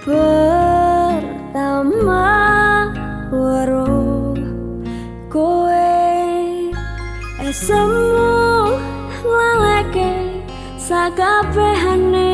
Pertama eh, Semua lalake sakapehane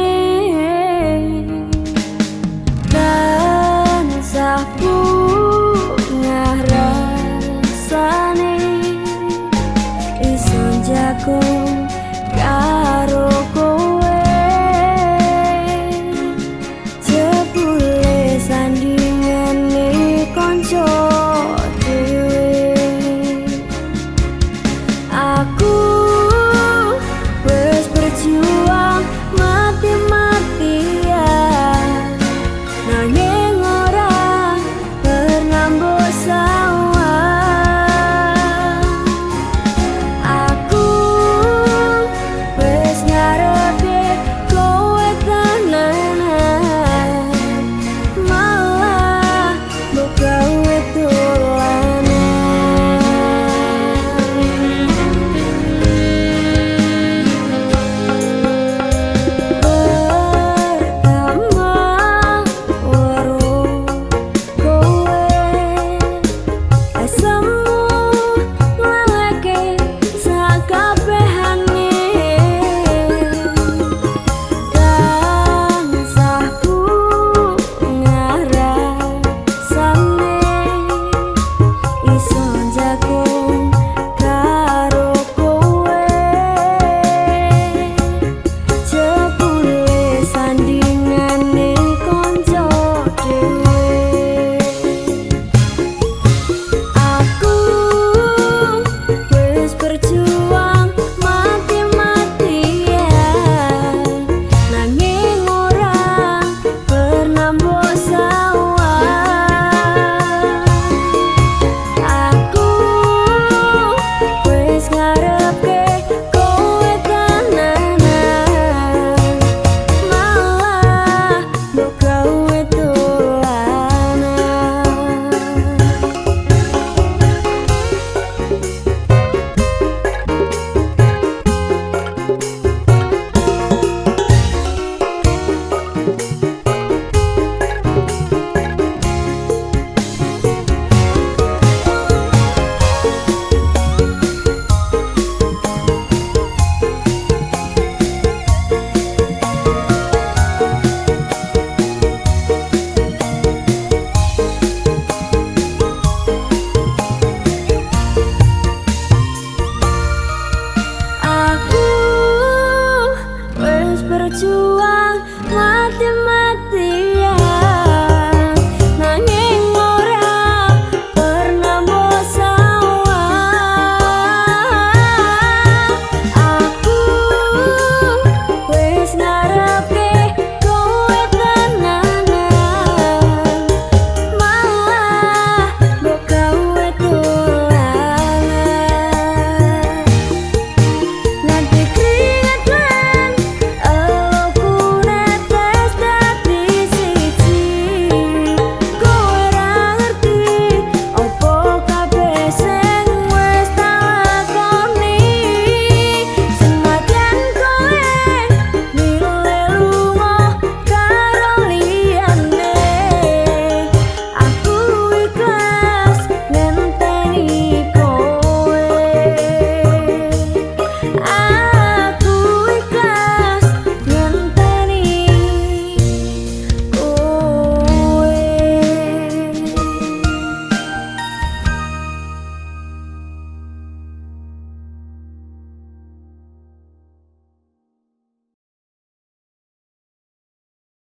就爱。